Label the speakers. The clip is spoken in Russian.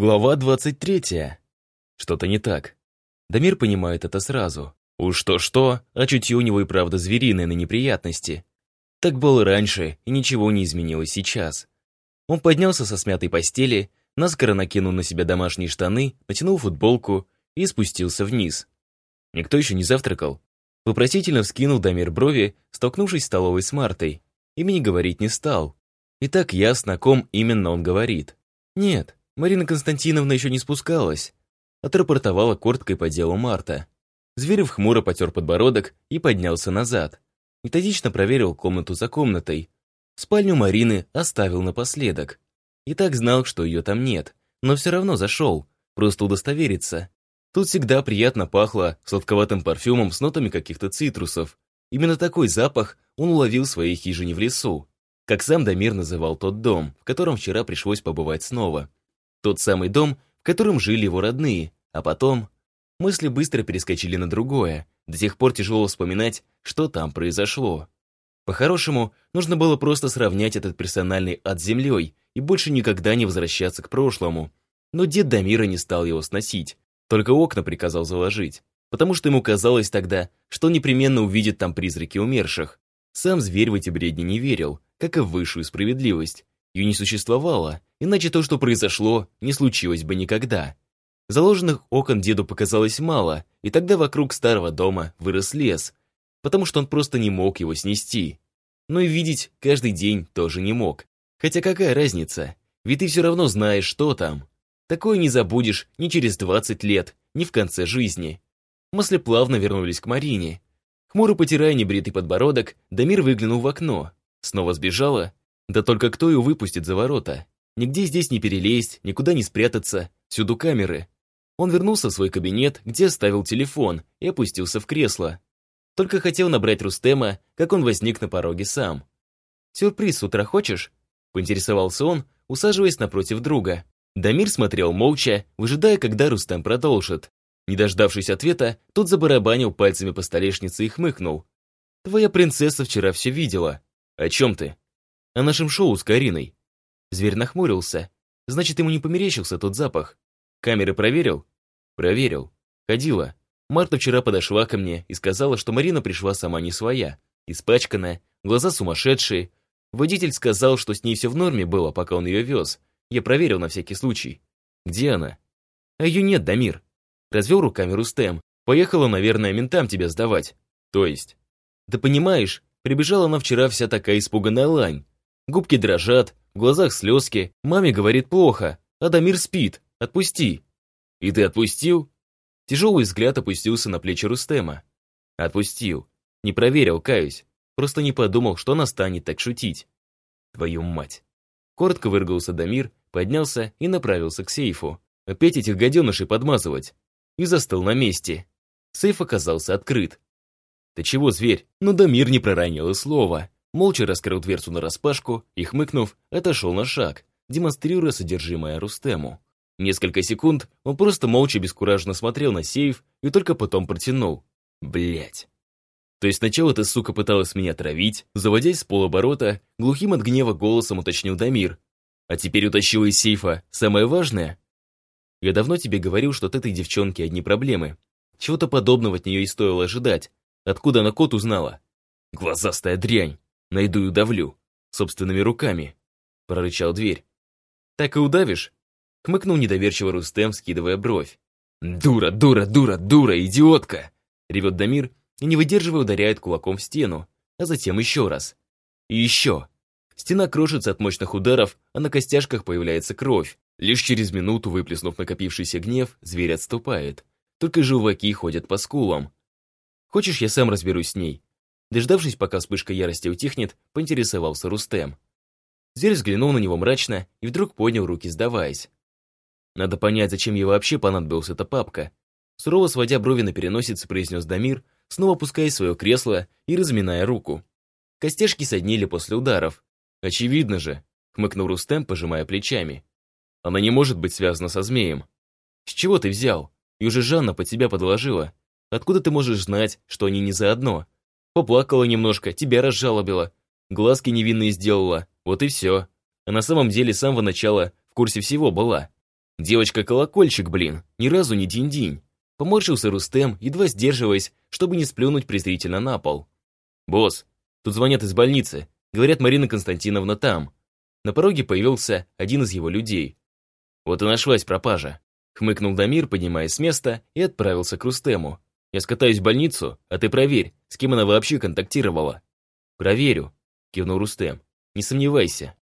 Speaker 1: Глава 23. Что-то не так. Дамир понимает это сразу. Уж то-что, а чутье у него и правда звериное на неприятности. Так было раньше, и ничего не изменилось сейчас. Он поднялся со смятой постели, наскоро накинул на себя домашние штаны, натянул футболку и спустился вниз. Никто еще не завтракал. Вопросительно вскинул Дамир брови, столкнувшись в столовой с Мартой. Имени говорить не стал. И так ясно, ком именно он говорит. Нет, Марина Константиновна еще не спускалась. Отрапортовала корткой по делу Марта. Зверев хмуро потер подбородок и поднялся назад. Методично проверил комнату за комнатой. Спальню Марины оставил напоследок. И так знал, что ее там нет, но все равно зашел, просто удостовериться. Тут всегда приятно пахло сладковатым парфюмом с нотами каких-то цитрусов. Именно такой запах он уловил в своей хижине в лесу. Как сам Дамир называл тот дом, в котором вчера пришлось побывать снова. Тот самый дом, в котором жили его родные, а потом Мысли быстро перескочили на другое. До тех пор тяжело вспоминать, что там произошло. По-хорошему, нужно было просто сравнять этот персональный ад с землей и больше никогда не возвращаться к прошлому. Но дед Дамира не стал его сносить, только окна приказал заложить, потому что ему казалось тогда, что непременно увидит там призраки умерших. Сам зверь в эти бредни не верил, как и в высшую справедливость. Ее не существовало, иначе то, что произошло, не случилось бы никогда. Заложенных окон деду показалось мало, и тогда вокруг старого дома вырос лес, потому что он просто не мог его снести. Но и видеть каждый день тоже не мог. Хотя какая разница, ведь ты все равно знаешь, что там. Такое не забудешь ни через 20 лет, ни в конце жизни. Мысли плавно вернулись к Марине. Хмуро потирая небритый подбородок, Дамир выглянул в окно. Снова сбежала. Да только кто ее выпустит за ворота? Нигде здесь не перелезть, никуда не спрятаться. Всюду камеры. Он вернулся в свой кабинет, где оставил телефон, и опустился в кресло. Только хотел набрать Рустема, как он возник на пороге сам. «Сюрприз с утра хочешь?» – поинтересовался он, усаживаясь напротив друга. Дамир смотрел молча, выжидая, когда Рустем продолжит. Не дождавшись ответа, тот забарабанил пальцами по столешнице и хмыкнул. «Твоя принцесса вчера все видела. О чем ты?» «О нашем шоу с Кариной». Зверь нахмурился. Значит, ему не померещился тот запах. Камеры проверил? Проверил. Ходила. Марта вчера подошла ко мне и сказала, что Марина пришла сама не своя. Испачканная, глаза сумасшедшие. Водитель сказал, что с ней все в норме было, пока он ее вез. Я проверил на всякий случай. Где она? А ее нет, Дамир. Развел руками Рустем. Поехала, наверное, ментам тебя сдавать. То есть? Да понимаешь, прибежала она вчера вся такая испуганная лань. Губки дрожат, в глазах слезки, маме говорит плохо, а Дамир спит, Отпусти!» «И ты отпустил?» Тяжелый взгляд опустился на плечи Рустема. «Отпустил. Не проверил, каюсь. Просто не подумал, что она станет так шутить. Твою мать!» Коротко выругался Дамир, поднялся и направился к сейфу. Опять этих гаденышей подмазывать. И застыл на месте. Сейф оказался открыт. «Ты чего, зверь?» Но Дамир не проронил и слова. Молча раскрыл дверцу нараспашку и, хмыкнув, отошел на шаг, демонстрируя содержимое Рустему. Несколько секунд он просто молча бескуражно смотрел на сейф и только потом протянул. Блять. То есть сначала эта сука пыталась меня травить, заводясь с полоборота, глухим от гнева голосом уточнил Дамир. А теперь утащила из сейфа самое важное? Я давно тебе говорил, что от этой девчонки одни проблемы. Чего-то подобного от нее и стоило ожидать. Откуда она кот узнала? Глазастая дрянь. Найду и удавлю. Собственными руками. Прорычал дверь. Так и удавишь? Хмыкнул недоверчиво Рустем, скидывая бровь. «Дура, дура, дура, дура, идиотка!» Ревет Дамир и, не выдерживая, ударяет кулаком в стену, а затем еще раз. И еще. Стена крошится от мощных ударов, а на костяшках появляется кровь. Лишь через минуту, выплеснув накопившийся гнев, зверь отступает. Только желваки ходят по скулам. «Хочешь, я сам разберусь с ней?» Дождавшись, пока вспышка ярости утихнет, поинтересовался Рустем. Зверь взглянул на него мрачно и вдруг поднял руки, сдаваясь. Надо понять, зачем ей вообще понадобилась эта папка. Сурово сводя брови на переносице, произнес Дамир, снова опускаясь в свое кресло и разминая руку. Костяшки соднили после ударов. Очевидно же, хмыкнул Рустем, пожимая плечами. Она не может быть связана со змеем. С чего ты взял? И уже Жанна под тебя подложила. Откуда ты можешь знать, что они не заодно? Поплакала немножко, тебя разжалобила. Глазки невинные сделала, вот и все. А на самом деле с самого начала в курсе всего была. Девочка-колокольчик, блин, ни разу не динь-динь. Поморщился Рустем, едва сдерживаясь, чтобы не сплюнуть презрительно на пол. «Босс, тут звонят из больницы. Говорят, Марина Константиновна там». На пороге появился один из его людей. «Вот и нашлась пропажа», — хмыкнул Дамир, поднимаясь с места, и отправился к Рустему. «Я скатаюсь в больницу, а ты проверь, с кем она вообще контактировала». «Проверю», — кивнул Рустем. «Не сомневайся».